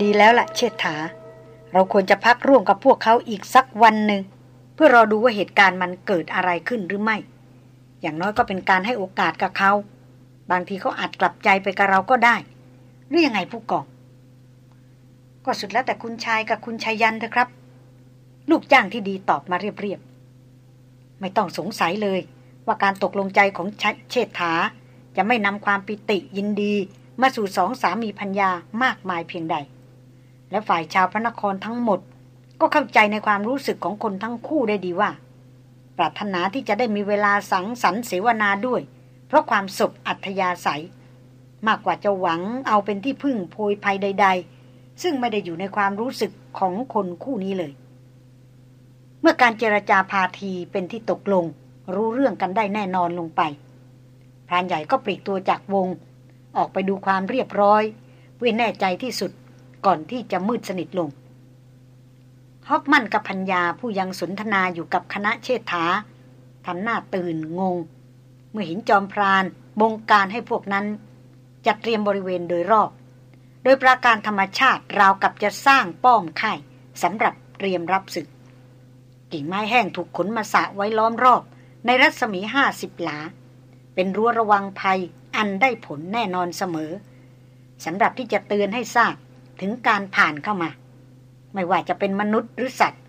ดีแล้วละ่ะเชษฐา เราควรจะพักร่วมกับพวกเขาอีกสักวันหนึ่ง เพื่อรอดูว่าเหตุการณ์มันเกิดอะไรขึ้นหรือไม่ อย่างน้อยก็เป็นการให้โอกาสกับเขา บางทีเขาอาจกลับใจไปกับเราก็ได้ หรือยังไงผู้กอง ก็สุดแล้วแต่คุณชายกับคุณชายยันเถอะครับ ลูกจ้างที่ดีตอบมาเรียบๆ ไม่ต้องสงสัยเลย ว่าการตกลงใจของเชษฐา จะไม่นำความปิติยินดี มาสู่สองสามีพัญญามากมายเพียงใด และฝ่ายชาวพระนครทั้งหมด ก็เข้าใจในความรู้สึกของคนทั้งคู่ได้ดีว่า ปรารถนาที่จะได้มีเวลาสังสรรค์เสวนาด้วย เพราะความสบอัธยาศัย มากกว่าจะหวังเอาเป็นที่พึ่งโพยภัยใด ๆ ซึ่งไม่ได้อยู่ในความรู้สึกของคนคู่นี้เลย เมื่อการเจรจาพาทีเป็นที่ตกลง รู้เรื่องกันได้แน่นอนลงไปพรานใหญ่ก็ปลีกตัวจากวง ออกไปดูความเรียบร้อยเพื่อแน่ใจที่สุด ก่อนที่จะมืดสนิทลง ฮอกมันกับพัญญาผู้ยังสนทนาอยู่กับคณะเชษฐาทำหน้าตื่นงง เมื่อเห็นจอมพรานบงการให้พวกนั้น จัดเตรียมบริเวณโดยรอบ โดยประการธรรมชาติราวกับจะสร้างป้อมค่ายสำหรับเตรียมรับศึก กิ่งไม้แห้งถูกขนมาสะไว้ล้อมรอบ ในรัศมีห้าสิบหลา เป็นรั้วระวังภัยอันได้ผลแน่นอนเสมอสำหรับที่จะเตือนให้ทราบ ถึงการผ่านเข้ามา ไม่ว่าจะเป็นมนุษย์หรือสัตว์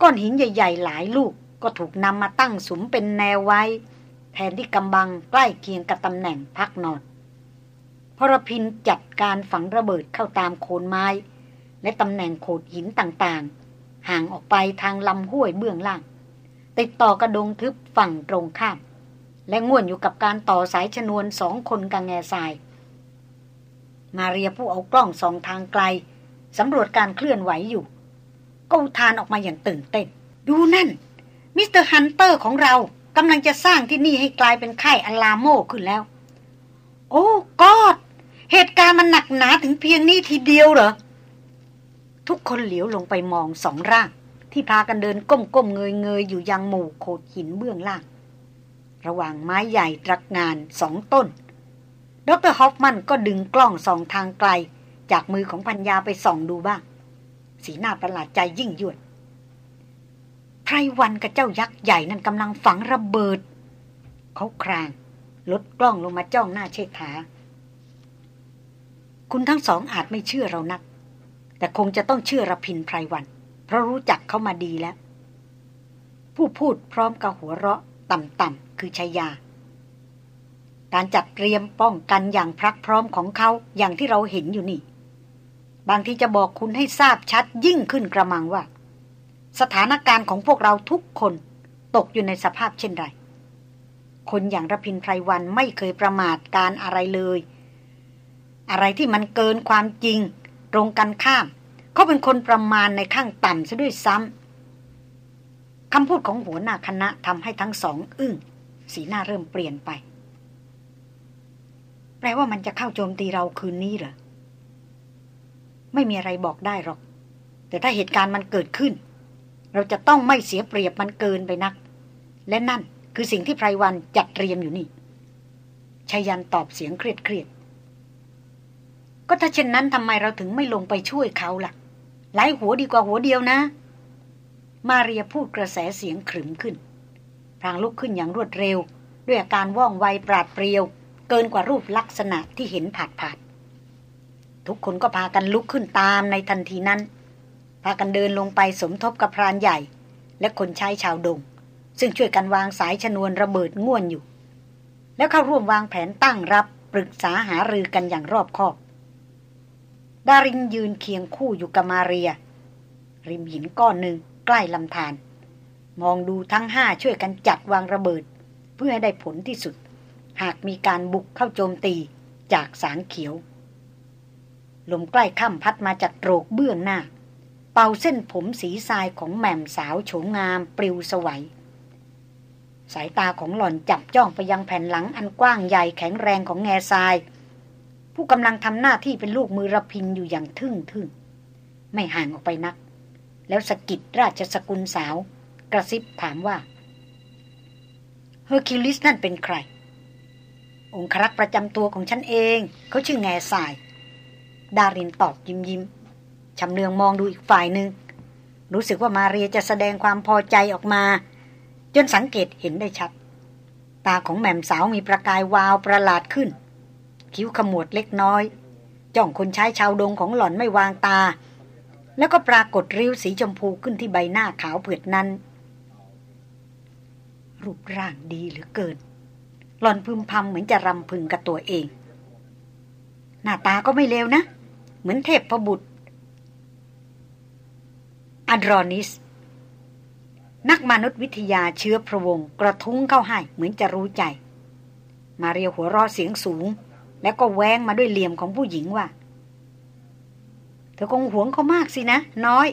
ก้อนหินใหญ่ ๆ หลายลูกก็ถูกนำมาตั้งสุมเป็นแนวไว้ แทนที่กำบังใกล้เคียงกับตำแหน่งพักนอนรพินทร์จัดการฝังระเบิดเข้าตามโคนไม้ และตำแหน่งโขดหินต่างๆ ห่างออกไปทางลำห้วยเบื้องล่าง ติดต่อกับดงทึบฝั่งตรงข้าม และง่วนอยู่กับการต่อสายชนวนสองคนกังแง่ทราย มาเรียผู้เอากล้องสองทางไกลสำรวจการเคลื่อนไหวอยู่ ก็อุทานออกมาอย่างตื่นเต้น ดูนั่น มิสเตอร์ฮันเตอร์ของเรากำลังจะสร้างที่นี่ให้กลายเป็นค่ายอลาโมขึ้นแล้ว โอ้กอด เหตุการณ์มันหนักหนาถึงเพียงนี้ทีเดียวเหรอ ทุกคนเหลียวลงไปมองสองร่าง ที่พากันเดินก้มๆเงยๆ อยู่ยังหมู่โขดหินเบื้องล่าง ระหว่างไม้ใหญ่ตรักงานสองต้น ดรฮอฟมันก็ดึงกล้องส่องทางไกล จากมือของพัญญาไปส่องดูบ้าง สีหน้าประหลาดใจยิ่งยวดไพรวันกับเจ้ายักษ์ใหญ่นั่นกำลังฝังระเบิด เขาคราง ลดกล้องลงมาจ้องหน้าเชษฐา คุณทั้งสองอาจไม่เชื่อเรานัก แต่คงจะต้องเชื่อรพินไพรวัน เพราะรู้จักเขามาดีแล้ว ผู้พูดพร้อมกับหัวเราะต่ำๆคือชายา การจัดเตรียมป้องกันอย่างพรักพร้อมของเขาอย่างที่เราเห็นอยู่นี่ บางทีจะบอกคุณให้ทราบชัดยิ่งขึ้นกระมังว่า สถานการณ์ของพวกเราทุกคนตกอยู่ในสภาพเช่นไร คนอย่างระพินไพรวันไม่เคยประมาทการอะไรเลย อะไรที่มันเกินความจริง ตรงกันข้าม เขาเป็นคนประมาณในข้างต่ำซะด้วยซ้ำคำพูดของหัวหน้าคณะทำให้ทั้งสองอึ้งสีหน้าเริ่มเปลี่ยนไป ลว่ามันจะเข้าโจมตีเราคืนนี้เหรอ ไม่มีอะไรบอกได้หรอก แต่ถ้าเหตุการณ์มันเกิดขึ้น เราจะต้องไม่เสียเปรียบมันเกินไปนัก และนั่นคือสิ่งที่ไพรวันจัดเตรียมอยู่นี่ชายันตอบเสียงเครียดเครียดก็ถ้าเช่นนั้นทำไมเราถึงไม่ลงไปช่วยเขาล่ะ หลายหัวดีกว่าหัวเดียวนะ มาเรียพูดกระแสเสียงขรึมขึ้นพรางลุกขึ้นอย่างรวดเร็ว ด้วยอาการว่องไวปราดเปรียว เกินกว่ารูปลักษณะที่เห็นผาดผาดทุกคนก็พากันลุกขึ้นตามในทันทีนั้น พากันเดินลงไปสมทบกับพรานใหญ่ และคนใช้ชาวดง ซึ่งช่วยกันวางสายชนวนระเบิดง่วนอยู่ แล้วเข้าร่วมวางแผนตั้งรับปรึกษาหารือกันอย่างรอบคอบ ดารินยืนเคียงคู่อยู่กับมาเรีย ริมหินก้อนหนึ่งใกล้ลำธารมองดูทั้งห้าช่วยกันจัดวางระเบิด เพื่อให้ได้ผลที่สุด หากมีการบุกเข้าโจมตีจากสารเขียว ลมใกล้ค่ำพัดมาจากโตรกเบื้องหน้า เป่าเส้นผมสีทรายของแม่มสาวโฉมงามปลิวสวัยสายตาของหล่อนจับจ้องไปยังแผ่นหลังอันกว้างใหญ่แข็งแรงของแง่ทราย ผู้กำลังทำหน้าที่เป็นลูกมือระพินอยู่อย่างทึ่งทึ่งไม่ห่างออกไปนัก แล้วสะกิดราชสกุลสาว กระซิบถามว่า เฮอร์คิวลิสนั่นเป็นใคร องครักษ์ประจำตัวของฉันเอง เขาชื่อแงซาย ดารินตอบยิ้มยิ้มชำเลืองมองดูอีกฝ่ายหนึ่ง รู้สึกว่ามาเรียจะแสดงความพอใจออกมา จนสังเกตเห็นได้ชัด ตาของแม่มสาวมีประกายวาวประหลาดขึ้น คิ้วขมวดเล็กน้อย จ้องคนใช้ชาวดงของหล่อนไม่วางตา แล้วก็ปรากฏริ้วสีชมพูขึ้นที่ใบหน้าขาวเผือดนั้น รูปร่างดีเหลือเกิน หล่อนพึมพำเหมือนจะรำพึงกับตัวเอง หน้าตาก็ไม่เลวนะ เหมือนเทพประบุตรอันรอนิส นักมนุษยวิทยาเชื้อพระวงกระทุ้งเข้าให้เหมือนจะรู้ใจ มาเรียวหัวรอเสียงสูง แล้วก็แวงมาด้วยเหลี่ยมของผู้หญิงว่า เธอคงหวงเขามากสินะ น้อย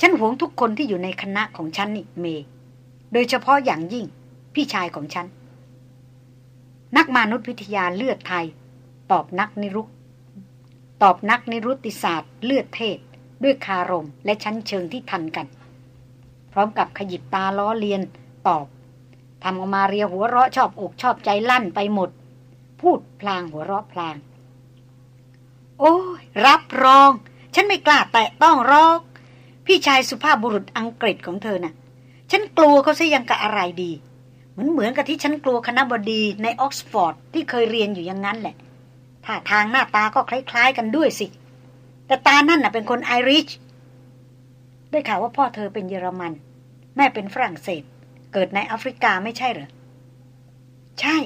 ฉันหวงทุกคนที่อยู่ในคณะของฉันนี่เม โดยเฉพาะอย่างยิ่ง พี่ชายของฉัน นักมนุษยวิทยาเลือดไทย ตอบนักนิรุตตอบนักนิรุติศาสตร์เลือดเทศ ด้วยคารมและชั้นเชิงที่ทันกัน พร้อมกับขยิบตาล้อเลียนตอบทำออกมาเรียหัวเราะชอบอกชอบใจลั่นไปหมด พูดพลางหัวเราะพลาง โอ้ยรับรอง ฉันไม่กล้าแตะต้องรอก พี่ชายสุภาพบุรุษอังกฤษของเธอนะ่ะ ฉันกลัวเขาซะยังกะอะไรดี มือนเหมือนกับที่ฉันกลัวคณะบดีในออกซฟอร์ดที่เคยเรียนอยู่อย่างนั้นแหละท่าทางหน้าตาก็คล้าย ๆ กันด้วยสิ แต่ตานั่นน่ะเป็นคนไอริชได้ข่าวว่าพ่อเธอเป็นเยอรมัน แม่เป็นฝรั่งเศส เกิดในแอฟริกาไม่ใช่เหรอ ใช่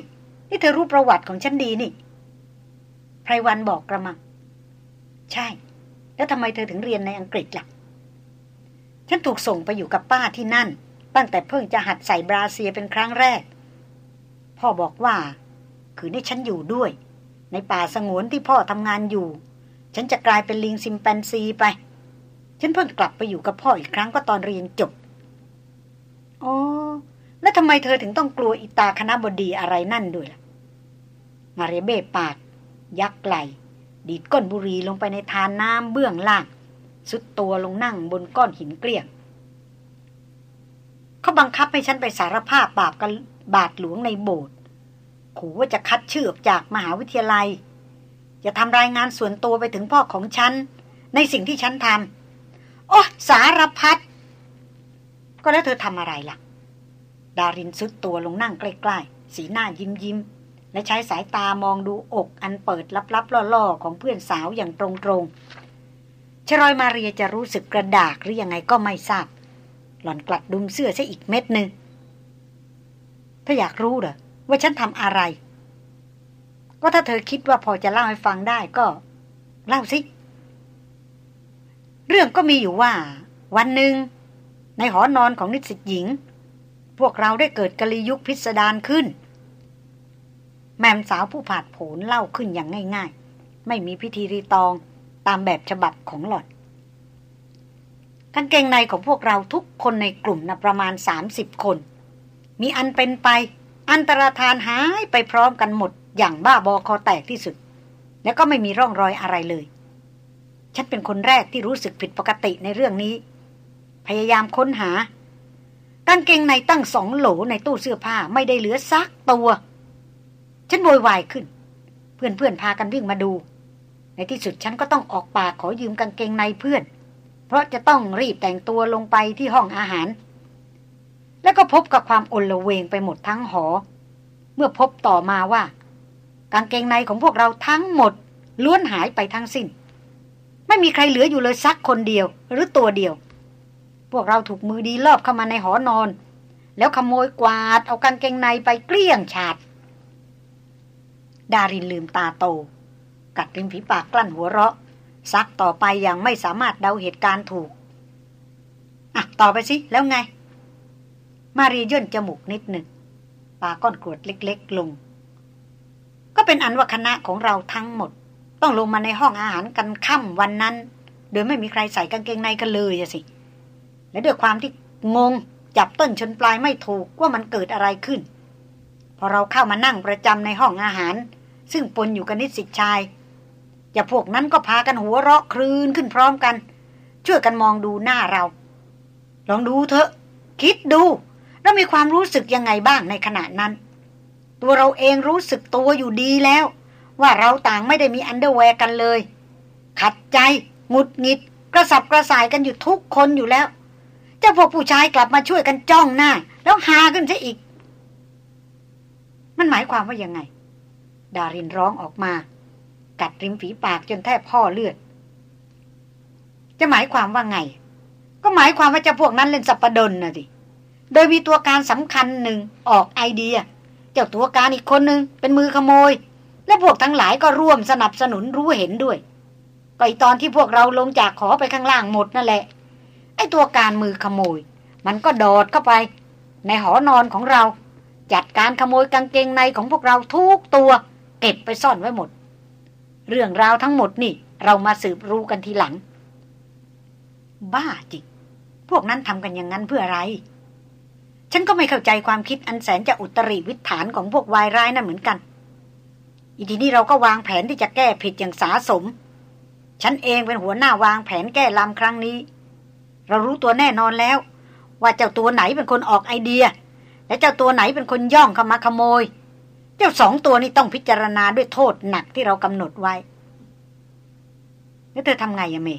นี่เธอรู้ประวัติของฉันดีนี่ไพรวันบอกกระมัง ใช่ แล้วทำไมเธอถึงเรียนในอังกฤษละ่ะ ฉันถูกส่งไปอยู่กับป้าที่นั่น ตั้งแต่เพิ่งจะหัดใส่บราเซียเป็นครั้งแรก พ่อบอกว่า คือให้ฉันอยู่ด้วย ในป่าสงวนที่พ่อทำงานอยู่ ฉันจะกลายเป็นลิงซิมแปนซีไป ฉันเพิ่งกลับไปอยู่กับพ่ออีกครั้งก็ตอนเรียนจบอ๋อแล้วทำไมเธอถึงต้องกลัวอิตาคณะบดีอะไรนั่นด้วยล่ะ มาเรเบ้ปาก ยักไหลดีดก้นบุรีลงไปในทานน้ำเบื้องล่าง สุดตัวลงนั่งบนก้อนหินเกลี้ยง เขาบังคับให้ฉันไปสารภาพบาปกับบาทหลวงในโบสถ์ขู่ว่าจะคัดชื่อออกจากมหาวิทยาลัย จะทำรายงานส่วนตัวไปถึงพ่อของฉัน ในสิ่งที่ฉันทำโอ้สารพัดก็แล้วเธอทำอะไรล่ะ ดารินซุดตัวลงนั่งใกล้ๆ สีหน้ายิ้มยิ้ม และใช้สายตามองดูอกอันเปิดลับๆล่อๆ ของเพื่อนสาวอย่างตรงๆชรอยมาเรียจะรู้สึกกระดากหรือยังไงก็ไม่ทราบ หล่อนกลัดดุมเสื้อซะอีกเม็ดหนึ่งถ้าอยากรู้เหรอว่าฉันทำอะไร ก็ถ้าเธอคิดว่าพอจะเล่าให้ฟังได้ก็ เล่าสิ เรื่องก็มีอยู่ว่า วันหนึ่ง ในหอนอนของนิสิตหญิง พวกเราได้เกิดกะลียุคพิสดารขึ้น แม่มสาวผู้ผาดโผนเล่าขึ้นอย่างง่าย ๆ ไม่มีพิธีรีตองตามแบบฉบับของหล่อน กางเกงในของพวกเราทุกคนในกลุ่มนะประมาณสามสิบคน มีอันเป็นไป อันตรธานหายไปพร้อมกันหมด อย่างบ้าบอคอแตกที่สุด แล้วก็ไม่มีร่องรอยอะไรเลย ฉันเป็นคนแรกที่รู้สึกผิดปกติในเรื่องนี้ พยายามค้นหากางเกงในตั้งสองโหลในตู้เสื้อผ้าไม่ได้เหลือซักตัว ฉันโวยวายขึ้น เพื่อนๆพากันวิ่งมาดู ในที่สุดฉันก็ต้องออกปากขอยืมกางเกงในเพื่อน เพราะจะต้องรีบแต่งตัวลงไปที่ห้องอาหาร แล้วก็พบกับความอนละเวงไปหมดทั้งหอ เมื่อพบต่อมาว่า กางเกงในของพวกเราทั้งหมด ล้วนหายไปทั้งสิ้น ไม่มีใครเหลืออยู่เลยสักคนเดียว หรือตัวเดียว พวกเราถูกมือดีลอบเข้ามาในหอนอน แล้วขโมยกวาดเอากางเกงในไปเกลี้ยงฉาด ดารินลืมตาโต กัดริมฝีปากกลั้นหัวเราะ ซักต่อไปอย่างไม่สามารถเดาเหตุการณ์ถูก อะ ต่อไปสิ แล้วไง มารีย่นจมูกนิดหนึ่งปาก้อนกรวดเล็ก ๆ ลง ก็เป็นอันว่าคณะของเราทั้งหมด ต้องลงมาในห้องอาหารกันค่ำวันนั้น โดยไม่มีใครใส่กางเกงในกันเลยสิ และด้วยความที่งงจับต้นชนปลายไม่ถูกว่ามันเกิดอะไรขึ้น พอเราเข้ามานั่งประจำในห้องอาหาร ซึ่งปนอยู่กับนิสิตชาย อย่าพวกนั้นก็พากันหัวเราะครืนขึ้นพร้อมกัน ช่วยกันมองดูหน้าเรา ลองดูเถอะ คิดดูแล้วมีความรู้สึกยังไงบ้างในขณะนั้น ตัวเราเองรู้สึกตัวอยู่ดีแล้ว ว่าเราต่างไม่ได้มี underwear กันเลย ขัดใจหงุดหงิด กระสับกระส่ายกันอยู่ทุกคนอยู่แล้วเจ้าพวกผู้ชายกลับมาช่วยกันจ้องหน้า แล้วหาขึ้นซะอีก มันหมายความว่ายังไง ดารินร้องออกมา กัดริมฝีปากจนแทบพ่อเลือด จะหมายความว่าไง ก็หมายความว่าจ้าพวกนั้นเล่นสัปปดนนะสิโดยมีตัวการสำคัญหนึ่งออกไอเดีย เจ้าตัวการอีกคนหนึ่งเป็นมือขโมย และพวกทั้งหลายก็ร่วมสนับสนุนรู้เห็นด้วย ก็อีตอนที่พวกเราลงจากขอไปข้างล่างหมดนั่นแหละ ไอ้ตัวการมือขโมย มันก็โดดเข้าไป ในหอนอนของเรา จัดการขโมยกางเกงในของพวกเราทุกตัว เก็บไปซ่อนไว้หมด เรื่องราวทั้งหมดนี่ เรามาสืบรู้กันทีหลัง บ้าจริงพวกนั้นทำกันอย่างนั้นเพื่ออะไร ฉันก็ไม่เข้าใจความคิดอันแสนจะอุตริวิถานของพวกวายร้ายนั่นเหมือนกัน อีทีนี้เราก็วางแผนที่จะแก้ผิดอย่างสาสม ฉันเองเป็นหัวหน้าวางแผนแก้ลำครั้งนี้ เรารู้ตัวแน่นอนแล้ว ว่าเจ้าตัวไหนเป็นคนออกไอเดีย และเจ้าตัวไหนเป็นคนย่องเข้ามาขโมย เจ้าสองตัวนี้ต้องพิจารณาด้วยโทษหนักที่เรากำหนดไว้ แล้วเธอทำไงอะเม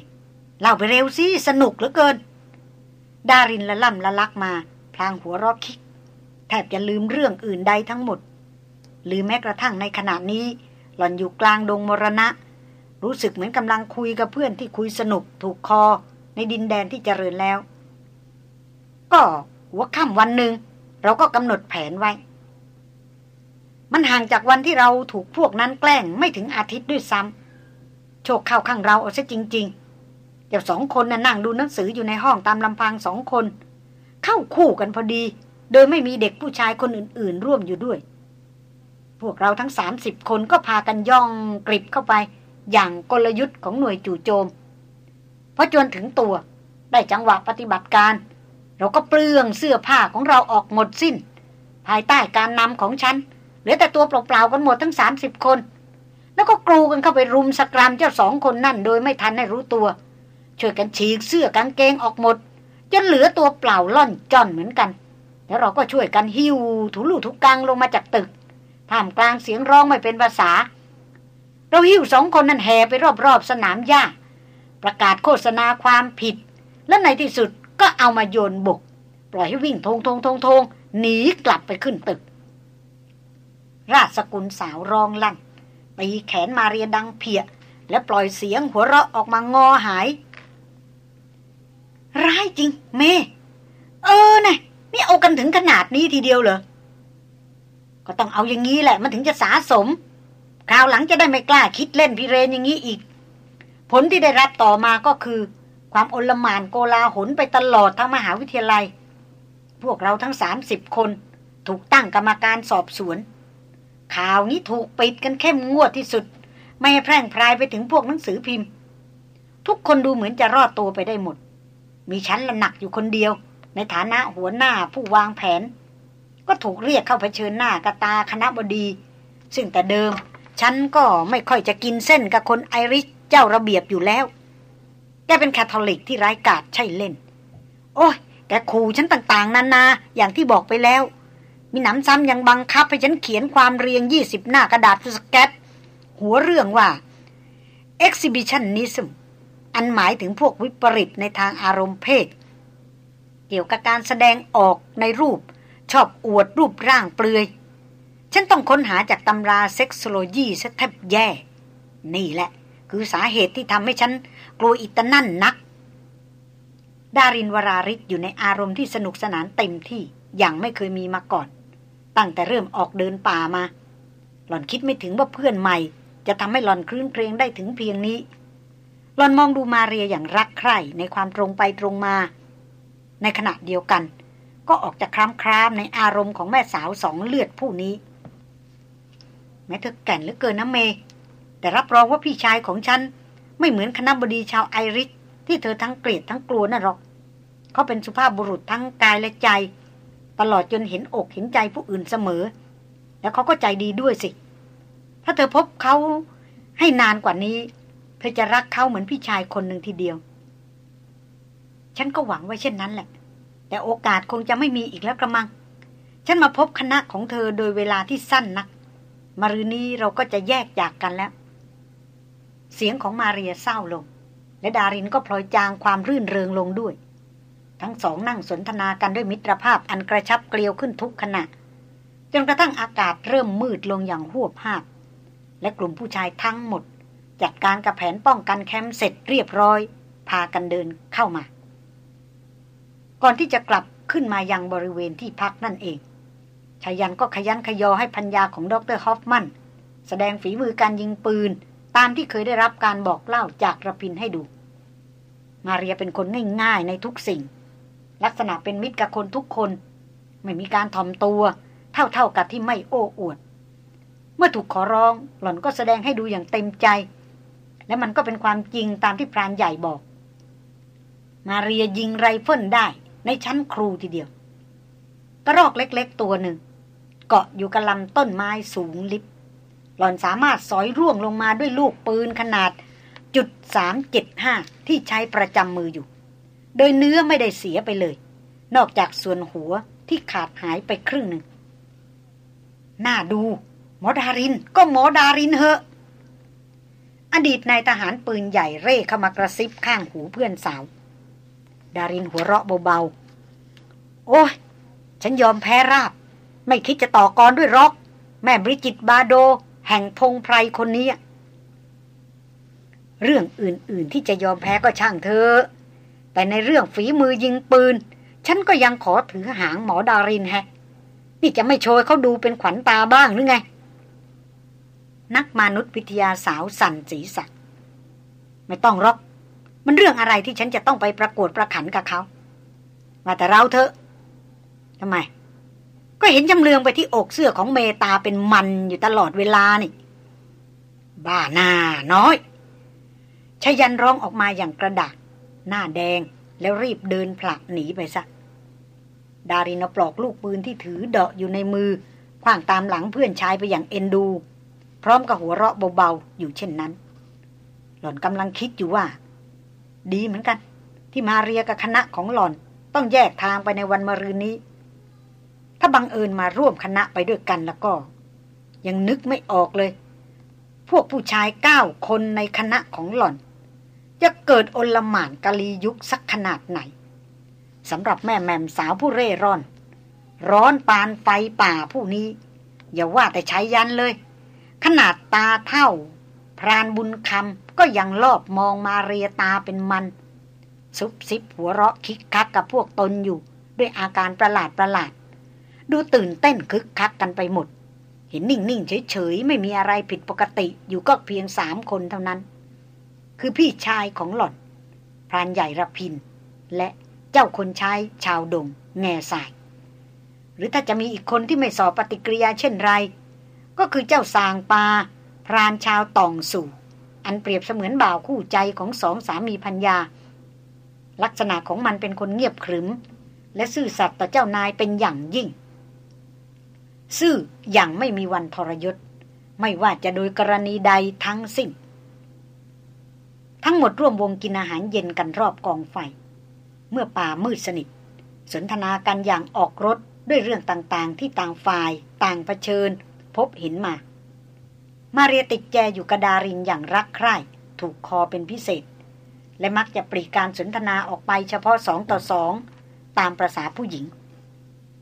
เล่าไปเร็วสิ สนุกเหลือเกิน ดารินละล่ำละลักมา พลางหัวรอคิก แทบจะลืมเรื่องอื่นใดทั้งหมดลืมแม้กระทั่งในขณะนี้ หล่อนอยู่กลางดงมรณะ รู้สึกเหมือนกำลังคุยกับเพื่อนที่คุยสนุกถูกคอ ในดินแดนที่เจริญแล้ว ก็หัวค่ำวันหนึ่งเราก็กำหนดแผนไว้ มันห่างจากวันที่เราถูกพวกนั้นแกล้งไม่ถึงอาทิตย์ด้วยซ้ำโชคเข้าข้างเราเอาซะจริง ๆ เดี๋ยวสองคนน่ะนั่งดูหนังสืออยู่ในห้องตามลำพังสองคน เข้าคู่กันพอดี โดยไม่มีเด็กผู้ชายคนอื่น ๆ ร่วมอยู่ด้วย พวกเราทั้งสามสิบคนก็พากันย่องกริบเข้าไป อย่างกลยุทธ์ของหน่วยจู่โจมพอจนถึงตัวได้จังหวะปฏิบัติการ เราก็เปลืองเสื้อผ้าของเราออกหมดสิ้น ภายใต้การนำของฉัน เหลือแต่ตัวเปล่าๆกันหมดทั้งสามสิบคน แล้วก็กรูกันเข้าไปรุมสกรามเจ้าสองคนนั่นโดยไม่ทันให้รู้ตัว ช่วยกันฉีกเสื้อกางเกงออกหมด จนเหลือตัวเปล่าล่อนจ้อนเหมือนกัน แล้วเราก็ช่วยกันหิ้วถูลู่ทุกกังลงมาจากตึกท่ามกลางเสียงร้องไม่เป็นภาษา เราหิ้วสองคนนั้นแห่ไปรอบๆสนามหญ้า ประกาศโฆษณาความผิด และในที่สุดก็เอามาโยนบุกปล่อยให้วิ่งทงทงทงทงหนีกลับไปขึ้นตึก ราชสกุลสาวร้องลั่นตีแขนมาเรียดังเพีย และปล่อยเสียงหัวเราะออกมางอหาย ร้ายจริง เม เออนะนี่เอากันถึงขนาดนี้ทีเดียวเหรอ ก็ต้องเอาอย่างนี้แหละ มันถึงจะสาสมคราวหลังจะได้ไม่กล้าคิดเล่นพิเรนอย่างนี้อีก ผลที่ได้รับต่อมาก็คือ ความอลหมานโกลาหลไปตลอดทั้งมหาวิทยาลัย พวกเราทั้งสามสิบคน ถูกตั้งกรรมการสอบสวน ข่าวนี้ถูกปิดกันเข้มงวดที่สุด ไม่ให้แพร่งพรายไปถึงพวกหนังสือพิมพ์ ทุกคนดูเหมือนจะรอดตัวไปได้หมด มีชั้นละหนักอยู่คนเดียว ในฐานะหัวหน้าผู้วางแผน ก็ถูกเรียกเข้าเผชิญหน้ากตาคณะบดี ซึ่งแต่เดิม ฉันก็ไม่ค่อยจะกินเส้นกับคนไอริชเจ้าระเบียบอยู่แล้วแกเป็นคาทอลิกที่ร้ายกาจใช่เล่น โอ้ยแกขู่ฉันต่างๆนานาอย่างที่บอกไปแล้ว มิหนำซ้ำยังบังคับให้ฉันเขียนความเรียงยี่สิบหน้ากระดาษฟุลสแก๊ปหัวเรื่องว่า exhibitionism อันหมายถึงพวกวิปริตในทางอารมณ์เพศ เกี่ยวกับการแสดงออกในรูป ชอบอวดรูปร่างเปลือย ฉันต้องค้นหาจากตำราเซ็กโซโลยีซะแทบแย่ นี่แหละ คือสาเหตุที่ทำให้ฉันกลัวอิตานั่นนัก ดารินวราริศอยู่ในอารมณ์ที่สนุกสนานเต็มที่อย่างไม่เคยมีมาก่อน ตั้งแต่เริ่มออกเดินป่ามา หล่อนคิดไม่ถึงว่าเพื่อนใหม่ จะทำให้หล่อนคลื่นเพลงได้ถึงเพียงนี้ หล่อนมองดูมาเรียอย่างรักใคร่ในความตรงไปตรงมา ในขณะเดียวกัน ก็ออกจากครามครามในอารมณ์ของแม่สาวสองเลือดผู้นี้ แม้เธอแก่นเหลือเกินนะเม แต่รับรองว่าพี่ชายของฉัน ไม่เหมือนคณะบดีชาวไอริสที่เธอทั้งเกลียดทั้งกลัวน่ะหรอก เขาเป็นสุภาพบุรุษทั้งกายและใจ ตลอดจนเห็นอกเห็นใจผู้อื่นเสมอ แล้วเขาก็ใจดีด้วยสิ ถ้าเธอพบเขาให้นานกว่านี้ เธอจะรักเขาเหมือนพี่ชายคนหนึ่งทีเดียว ฉันก็หวังไว้เช่นนั้นแหละ แต่โอกาสคงจะไม่มีอีกแล้วกระมัง ฉันมาพบคณะของเธอโดยเวลาที่สั้นนัก มารืนนี้เราก็จะแยกจากกันแล้ว เสียงของมาเรียเศร้าลง และดารินก็พลอยจางความรื่นเริงลงด้วย ทั้งสองนั่งสนทนากันด้วยมิตรภาพอันกระชับเกลียวขึ้นทุกขณะ จนกระทั่งอากาศเริ่มมืดลงอย่างหวบหาบ และกลุ่มผู้ชายทั้งหมด จัดการกับแผนป้องกันแคมป์เสร็จเรียบร้อย พากันเดินเข้ามา ก่อนที่จะกลับขึ้นมายังบริเวณที่พักนั่นเองชายันก็ขยันขยอให้พัญญาของดรฮอฟมัน แสดงฝีมือการยิงปืน ตามที่เคยได้รับการบอกเล่าจากระพินให้ดู มาเรียเป็นคนง่ายๆในทุกสิ่ง ลักษณะเป็นมิตรกับคนทุกคน ไม่มีการถ่อมตัว เท่าๆกับที่ไม่โอ้อวด เมื่อถูกขอร้องหล่อนก็แสดงให้ดูอย่างเต็มใจ และมันก็เป็นความจริงตามที่พรานใหญ่บอก มาเรียยิงไรเฟิลได้ในชั้นครูทีเดียว กระรอกเล็กๆตัวหนึ่ง เกาะอยู่กับลำต้นไม้สูงลิบ หล่อนสามารถสอยร่วงลงมาด้วยลูกปืนขนาดจุดสามเจ็ดห้าที่ใช้ประจำมืออยู่ โดยเนื้อไม่ได้เสียไปเลย นอกจากส่วนหัวที่ขาดหายไปครึ่งหนึ่ง น่าดู หมอดาริน ก็หมอดารินเหอะ อดีตนายทหารปืนใหญ่เร่เข้ามากระซิบข้างหูเพื่อนสาว ดารินหัวเราะเบาๆ โอ้ยฉันยอมแพ้ราบ ไม่คิดจะต่อกรด้วยรอก แม่บริจิตบาโด แห่งพงไพรคนนี้ เรื่องอื่นๆที่จะยอมแพ้ก็ช่างเธอ แต่ในเรื่องฝีมือยิงปืน ฉันก็ยังขอถือหางหมอดารินแฮะ นี่จะไม่โชยเขาดูเป็นขวัญตาบ้างหรือไง นักมนุษยวิทยาสาวสั่นสีสักไม่ต้องรอก มันเรื่องอะไรที่ฉันจะต้องไปประกวดประขันกับเขามาแต่เราเถอะทำไม ก็เห็นจำเลืองไปที่อกเสื้อของเมตาเป็นมันอยู่ตลอดเวลานี่บ้าหน้าน้อยชยันร้องออกมาอย่างกระดาษ หน้าแดงแล้วรีบเดินผลักหนีไปซะดารินปลอกลูกปืนที่ถือเดาะอยู่ในมือคว้างตามหลังเพื่อนชายไปอย่างเอ็นดู พร้อมกับหัวเราะเบาๆ อยู่เช่นนั้น หล่อนกำลังคิดอยู่ว่า ดีเหมือนกัน ที่มาเรียกับคณะของหล่อนต้องแยกทางไปในวันมะรืนนี้ ถ้าบังเอิญมาร่วมคณะไปด้วยกันแล้วก็ ยังนึกไม่ออกเลย พวกผู้ชายเก้าคนในคณะของหล่อน จะเกิดอลหม่านกะลียุคสักขนาดไหนสำหรับแม่แม่มสาวผู้เร่ร่อน ร้อนปานไฟป่าผู้นี้ อย่าว่าแต่ใช้ยันเลย ขนาดตาเท่า พรานบุญคำก็ยังรอบมองมาเรียตาเป็นมันซุบซิบหัวเราะคิกคักกับพวกตนอยู่ ด้วยอาการประหลาดประหลาด ดูตื่นเต้นคึกคักกันไปหมด เห็นนิ่ง ๆ เฉย ๆ ไม่มีอะไรผิดปกติอยู่ก็เพียงสามคนเท่านั้น คือพี่ชายของหล่อน พรานใหญ่ระพิน และเจ้าคนใช้ชาวดง แง่สาย หรือถ้าจะมีอีกคนที่ไม่สอบปฏิกิริยาเช่นไร ก็คือเจ้าสางปา พรานชาวตองสู่ อันเปรียบเสมือนบ่าวคู่ใจของสองสามีพัญญา ลักษณะของมันเป็นคนเงียบขรึม และซื่อสัตย์ต่อเจ้านายเป็นอย่างยิ่ง ซื่ออย่างไม่มีวันทรยศไม่ว่าจะโดยกรณีใดทั้งสิ้น ทั้งหมดร่วมวงกินอาหารเย็นกันรอบกองไฟ เมื่อป่ามืดสนิท สนทนากันอย่างออกรถด้วยเรื่องต่างๆ ที่ต่างฝ่ายต่างเผชิญ พบเห็นมา มาเรียติดแจอยู่กระดารินอย่างรักใคร่ถูกคอเป็นพิเศษ และมักจะปรีการสนทนาออกไปเฉพาะสองต่อสองตามประษาผู้หญิง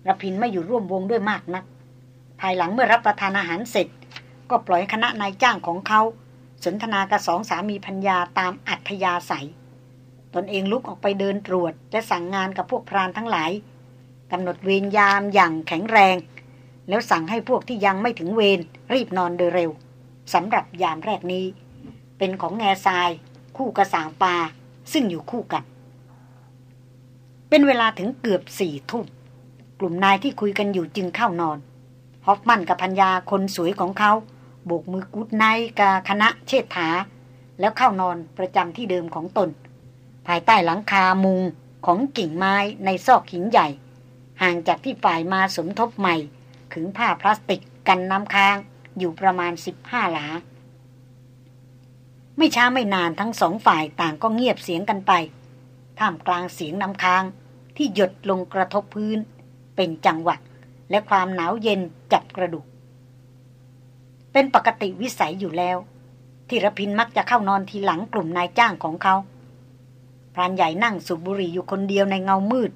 ระพินไม่อยู่ร่วมวงด้วยมากนัก ภายหลังเมื่อรับประทานอาหารเสร็จ ก็ปล่อยคณะนายจ้างของเขา สนทนากับสองสามีพัญญาตามอัธยาศัย ตนเองลุกออกไปเดินตรวจ และสั่งงานกับพวกพรานทั้งหลายกำหนดเวรยามอย่างแข็งแรง แล้วสั่งให้พวกที่ยังไม่ถึงเวรรีบนอนโดยเร็วสำหรับยามแรกนี้ เป็นของแง่ทราย คู่กระสางปลาซึ่งอยู่คู่กัน เป็นเวลาถึงเกือบสี่ทุ่มกลุ่มนายที่คุยกันอยู่จึงเข้านอน ฮอฟมันกับพัญญาคนสวยของเขา โบกมือกุดไนกับคณะเชษฐา แล้วเข้านอนประจำที่เดิมของตน ภายใต้หลังคามุงของกิ่งไม้ในซอกหินใหญ่ ห่างจากที่ฝ่ายมาสมทบใหม่ ขึงผ้าพลาสติกกันน้ำค้างอยู่ประมาณสิบห้าหลา ไม่ช้าไม่นานทั้งสองฝ่ายต่างก็เงียบเสียงกันไป ท่ามกลางเสียงน้ำค้างที่หยดลงกระทบพื้น เป็นจังหวะและความหนาวเย็นจับกระดูก เป็นปกติวิสัยอยู่แล้วที่ระพินมักจะเข้านอนทีหลังกลุ่มนายจ้างของเขาพรานใหญ่นั่งสูบบุหรี่อยู่คนเดียวในเงามืด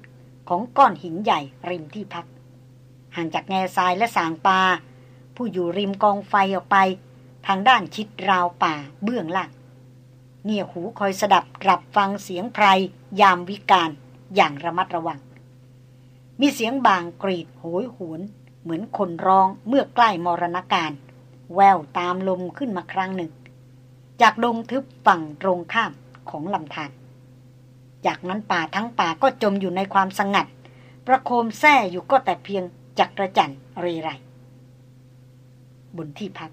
ของก้อนหินใหญ่ริมที่พัก ห่างจากแง่ทรายและสางปาผู้อยู่ริมกองไฟออกไป ทางด้านชิดราวป่าเบื้องล่างเงี่ยหูคอยสดับรับฟังเสียงไพรยามวิการอย่างระมัดระวัง มีเสียงบางกรีดโหยหวน เหมือนคนร้องเมื่อใกล้มรณการ แววตามลมขึ้นมาครั้งหนึ่ง จากดงทึบฝั่งตรงข้ามของลำธารจากนั้นป่าทั้งป่าก็จมอยู่ในความสงัด ประโคมแท้อยู่ก็แต่เพียงจักระจันเรไรบนที่พัก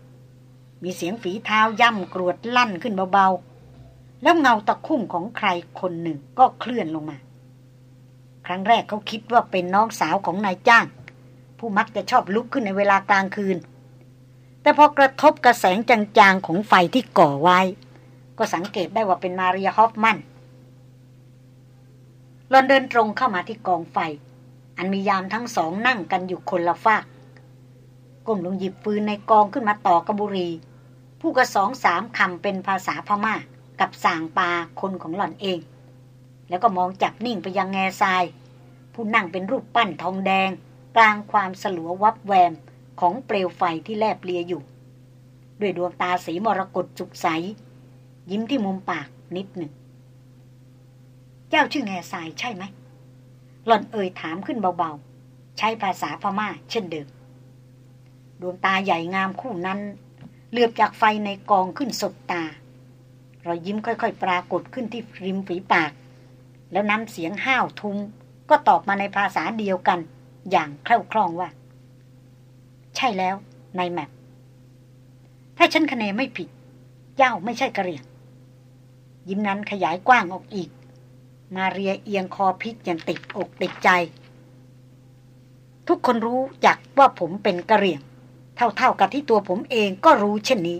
มีเสียงฝีเท้าย่ำกรวดลั่นขึ้นเบาๆ แล้วเงาตะคุ่มของใครคนหนึ่งก็เคลื่อนลงมา ครั้งแรกเขาคิดว่าเป็นน้องสาวของนายจ้าง ผู้มักจะชอบลุกขึ้นในเวลากลางคืน แต่พอกระทบกระแสงจางๆของไฟที่ก่อไว้ ก็สังเกตได้ว่าเป็นมาเรียฮอฟมันหลอนเดินตรงเข้ามาที่กองไฟ อันมียามทั้งสองนั่งกันอยู่คนละฝากก้มลงหยิบปืนในกองขึ้นมาต่อกระบุรี ผู้กระสองสามคำเป็นภาษาพม่ากับสางปาคนของหล่อนเอง แล้วก็มองจับนิ่งไปยังแง่ทราย ผู้นั่งเป็นรูปปั้นทองแดง กลางความสลัววับแวม ของเปลวไฟที่แลบเลียอยู่ ด้วยดวงตาสีมรกตจุกใส ยิ้มที่มุมปากนิดหนึ่ง เจ้าชื่อแง่ทรายใช่ไหม หล่อนเอ่ยถามขึ้นเบาๆ ใช้ภาษาพม่าเช่นเดิม ดวงตาใหญ่งามคู่นั้นเลือบจากไฟในกองขึ้นสดตารอยยิ้มค่อยๆ ปรากฏขึ้นที่ริมฝีปาก แล้วน้ำเสียงห้าวทุ้มก็ตอบมาในภาษาเดียวกัน อย่างแคล่วคล่องว่า ใช่แล้วนายแมปถ้าฉันคะเนไม่ผิด เจ้าไม่ใช่กระเรียง ยิ้มนั้นขยายกว้างออกอีก มาเรียเอียงคอพิษอย่างติดอกติดใจ ทุกคนรู้จักว่าผมเป็นกระเรียง เท่าๆกับที่ตัวผมเองก็รู้เช่นนี้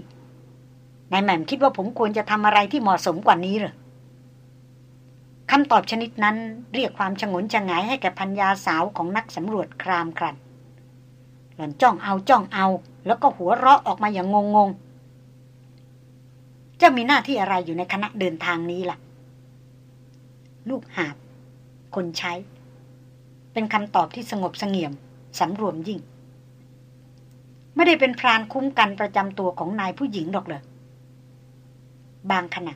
นายแหม่มคิดว่าผมควรจะทำอะไรที่เหมาะสมกว่านี้หรือคำตอบชนิดนั้นเรียกความชงนชงายให้แก่พัญญาสาวของนักสำรวจครามครัน หล่อนจ้องเอาจ้องเอา แล้วก็หัวเราะออกมาอย่างงงๆจะมีหน้าที่อะไรอยู่ในคณะเดินทางนี้ล่ะ ลูกหาบ คนใช้ เป็นคำตอบที่สงบสงเงียมสำรวมยิ่ง ไม่ได้เป็นพรานคุ้มกันประจำตัวของนายผู้หญิงหรอกเลยบางขณะ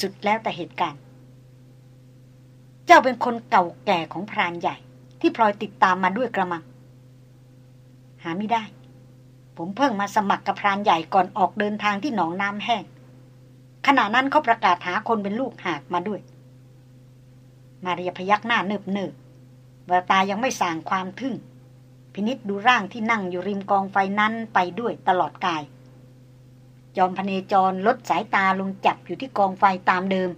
สุดแล้วแต่เหตุการณ์ เจ้าเป็นคนเก่าแก่ของพรานใหญ่ ที่พลอยติดตามมาด้วยกระมัง หาไม่ได้ ผมเพิ่งมาสมัครกับพรานใหญ่ก่อนออกเดินทางที่หนองน้ำแห้งขณะนั้นเขาประกาศหาคนเป็นลูกหากมาด้วย มาเรียพยักหน้าเนิบเนิบแววตายังไม่ส่างความทึ่ง พินิษดูร่างที่นั่งอยู่ริมกองไฟนั้นไปด้วยตลอดกาย จอมพเนจรลดสายตาลงจับอยู่ที่กองไฟตามเดิม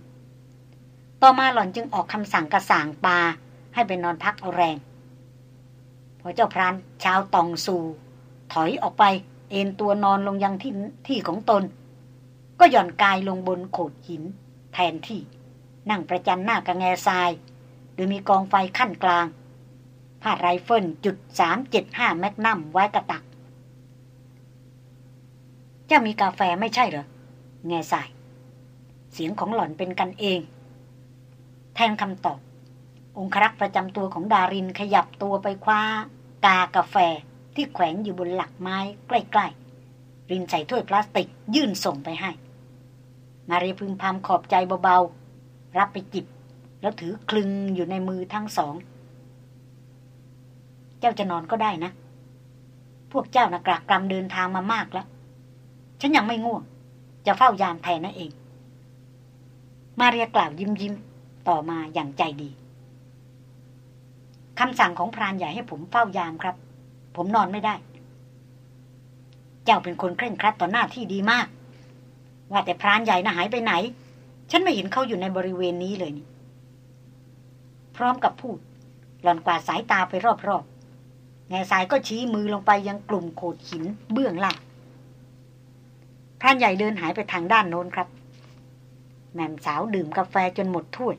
ต่อมาหล่อนจึงออกคำสั่งกะส่างปาให้ไปนอนพักเอาแรง พอเจ้าพรานชาวตองสูถอยออกไป เอนตัวนอนลงยังที่ที่ของตน ก็หย่อนกายลงบนโขดหิน แทนที่นั่งประจันหน้ากับแง่ทราย โดยมีกองไฟคั่นกลางพาดไรเฟิลจุดสามเจ็ดห้า magnum ไว้กับตัก เจ้ามีกาแฟไม่ใช่เหรอ แง่ทราย เสียงของหล่อนเป็นกันเอง แทนคำตอบองครักษ์ประจำตัวของดารินขยับตัวไปคว้า กากาแฟที่แขวนอยู่บนหลักไม้ใกล้ๆ รินใส่ถ้วยพลาสติกยื่นส่งไปให้ มาเรียพึมพำขอบใจเบาๆ รับไปจิบ แล้วถือคลึงอยู่ในมือทั้งสอง เจ้าจะนอนก็ได้นะ พวกเจ้านะกรากกรำเดินทางมามากแล้ว ฉันยังไม่ง่วง จะเฝ้ายามแทนนั่นเอง มาเรียกล่าวยิ้มยิ้มต่อมาอย่างใจดี คำสั่งของพรานใหญ่ให้ผมเฝ้ายามครับ ผมนอนไม่ได้ เจ้าเป็นคนเคร่งครัดต่อหน้าที่ดีมาก ว่าแต่พรานใหญ่น่ะหายไปไหน ฉันไม่เห็นเขาอยู่ในบริเวณนี้เลยนี่พร้อมกับพูด หล่อนกวาดสายตาไปรอบๆแง่สายก็ชี้มือลงไปยังกลุ่มโขดหินเบื้องล่างพรานใหญ่เดินหายไปทางด้านโน้นครับ แม่มสาวดื่มกาแฟจนหมดถ้วย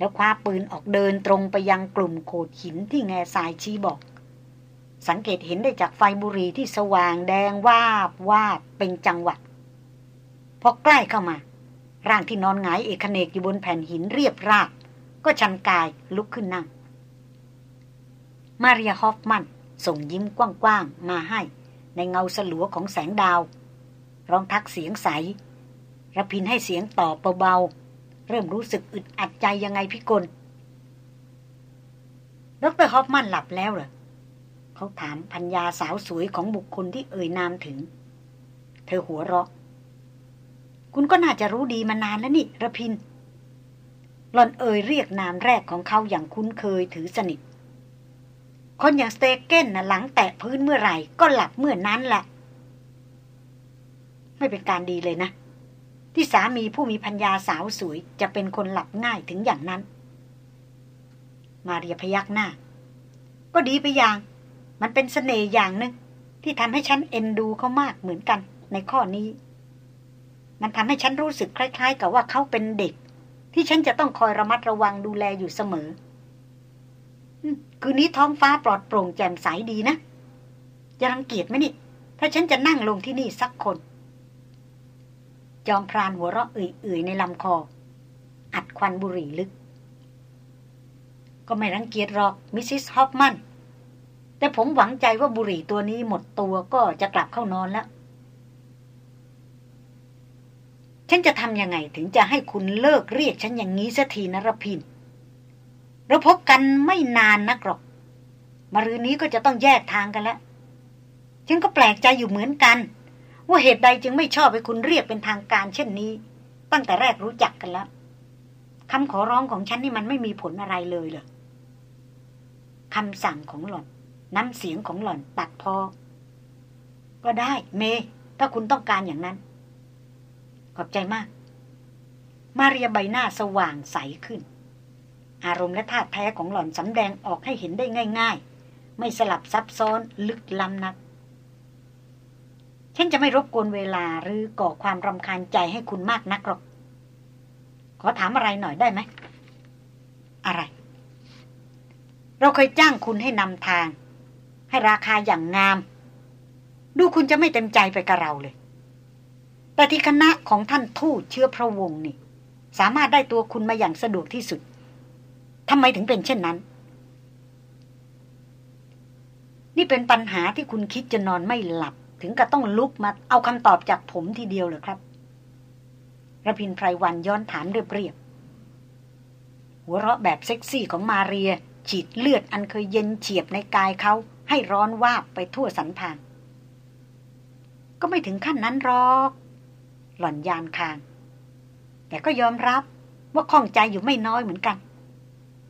แล้วคว้าปืนออกเดินตรงไปยังกลุ่มโขดหินที่แง่สายชี้บอก สังเกตเห็นได้จากไฟบุหรี่ที่สว่างแดงวาบวาบเป็นจังหวะพอใกล้เข้ามา ร่างที่นอนหงายเอกเนกอยู่บนแผ่นหินเรียบราบ ก็ชันกายลุกขึ้นนั่ง มาเรียฮอฟมันส่งยิ้มกว้างๆมาให้ ในเงาสลัวของแสงดาว ร้องทักเสียงใสระพินให้เสียงตอบเบาๆ เริ่มรู้สึกอึดอัดใจยังไงพี่กลดรฮอฟมันหลับแล้วเหรอเขาถามพัญญาสาวสวยของบุคคลที่เอ่ยนามถึง เธอหัวเราะ คุณก็น่าจะรู้ดีมานานแล้วนี่ระพินหล่อนเอ่ยเรียกนามแรกของเขาอย่างคุ้นเคยถือสนิท คนอย่างสเตเกนนะหลังแตะพื้นเมื่อไหร่ ก็หลับเมื่อนั้นแหละ ไม่เป็นการดีเลยนะ ที่สามีผู้มีพัญญาสาวสวยจะเป็นคนหลับง่ายถึงอย่างนั้น มาเรียพยักหน้า ก็ดีไปอย่าง มันเป็นสเสน่ห์อย่างหนึ่งที่ทำให้ฉันเอ็นดูเขามากเหมือนกัน ในข้อนี้ มันทำให้ฉันรู้สึกคล้าย ๆ กับว่าเขาเป็นเด็ก ที่ฉันจะต้องคอยระมัดระวังดูแลอยู่เสมอคืนนี้ท้องฟ้าปลอดโปร่งแจ่มใสดีนะจะรังเกียจไหมนี่ ถ้าฉันจะนั่งลงที่นี่สักคน จอมพรานหัวเราะเอื่อยๆในลำคอ อัดควันบุหรี่ลึก ก็ไม่รังเกียจหรอกมิสซิสฮอฟมันแต่ผมหวังใจว่าบุหรี่ตัวนี้หมดตัวก็จะกลับเข้านอนแล้ว ฉันจะทำยังไงถึงจะให้คุณเลิกเรียกฉันอย่างนี้สักทีนะรพินเราพบกันไม่นานนักหรอกมารืนนี้ก็จะต้องแยกทางกันแล้วฉันก็แปลกใจอยู่เหมือนกัน ว่าเหตุใดจึงไม่ชอบให้คุณเรียกเป็นทางการเช่นนี้ ตั้งแต่แรกรู้จักกันแล้วคำขอร้องของฉันนี่มันไม่มีผลอะไรเลยเหรอคำสั่งของหล่อน น้ำเสียงของหล่อนตัดพอ ก็ได้ เม ถ้าคุณต้องการอย่างนั้น ขอบใจมาก มาเรียใบหน้าสว่างใสขึ้น อารมณ์และท่าแท้ของหล่อนสำแดงออกให้เห็นได้ง่าย ๆ ไม่สลับซับซ้อนลึกล้ำนัก ฉันจะไม่รบกวนเวลาหรือก่อความรำคาญใจให้คุณมากนักหรอก ขอถามอะไรหน่อยได้ไหม อะไร เราเคยจ้างคุณให้นำทาง ให้ราคาอย่างงาม ดูคุณจะไม่เต็มใจไปกับเราเลย แต่ที่คณะของท่านทูตเชื้อพระวงศ์นี่ สามารถได้ตัวคุณมาอย่างสะดวกที่สุดทำไมถึงเป็นเช่นนั้น นี่เป็นปัญหาที่คุณคิดจะนอนไม่หลับ ถึงกับต้องลุกมาเอาคำตอบจากผมทีเดียวเหรอครับระพินไพรวันย้อนถามเรียบๆหัวเราะแบบเซ็กซี่ของมาเรีย ฉีดเลือดอันเคยเย็นเฉียบในกายเขา ให้ร้อนวาบไปทั่วสันพาง ก็ไม่ถึงขั้นนั้นหรอก หล่อนยานคาง แต่ก็ยอมรับว่าข้องใจอยู่ไม่น้อยเหมือนกัน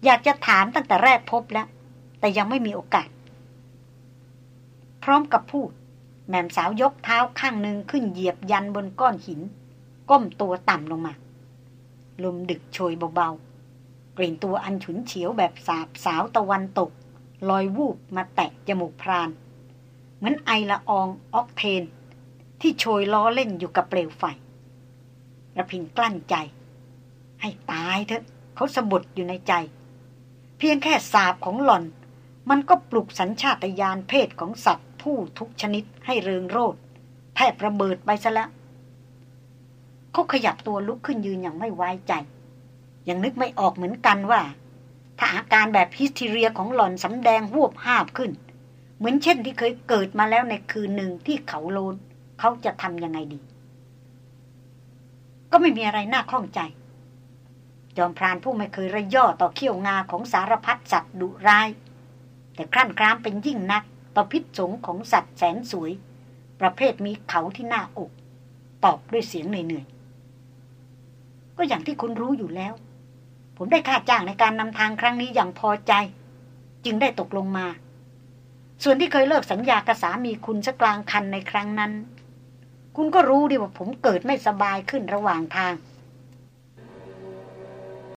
อยากจะถามตั้งแต่แรกพบแล้ว แต่ยังไม่มีโอกาส พร้อมกับพูด แม่มสาวยกเท้าข้างหนึ่งขึ้นเหยียบยันบนก้อนหิน ก้มตัวต่ำลงมา ลมดึกโชยเบาๆ กลิ่นตัวอันฉุนเฉียวแบบสาบสาวตะวันตก ลอยวูบมาแตะจมูกพราน เหมือนไอละอองออกเทน ที่โชยล้อเล่นอยู่กับเปลวไฟระพินกลั้นใจ ให้ตายเถอะเขาสะบดอยู่ในใจ เพียงแค่สาบของหล่อน มันก็ปลุกสัญชาตญาณเพศของสัตว์ ผู้ทุกชนิดให้เริงโรดแทบระเบิดไปซะแล้วเขาขยับตัวลุกขึ้นยืนอย่างไม่ไว้ใจ ยังนึกไม่ออกเหมือนกันว่า ถ้าอาการแบบฮิสทีเรียของหล่อนสำแดงหวบหาบขึ้น เหมือนเช่นที่เคยเกิดมาแล้วในคืนหนึ่งที่เขาโลน เขาจะทำยังไงดี ก็ไม่มีอะไรน่าข้องใจ จอมพรานผู้ไม่เคยระย่อต่อเขี้ยวงาของสารพัดสัตว์ดุร้าย แต่ครั่นครามเป็นยิ่งนัก ต่อพิษสงของสัตว์แสนสวย ประเภทมีเขาที่หน้าอก ตอบด้วยเสียงเหนื่อยๆ ก็อย่างที่คุณรู้อยู่แล้ว ผมได้ค่าจ้างในการนำทางครั้งนี้อย่างพอใจ จึงได้ตกลงมา ส่วนที่เคยเลิกสัญญากับสามีคุณสักกลางคันในครั้งนั้น คุณก็รู้ดีว่าผมเกิดไม่สบายขึ้นระหว่างทาง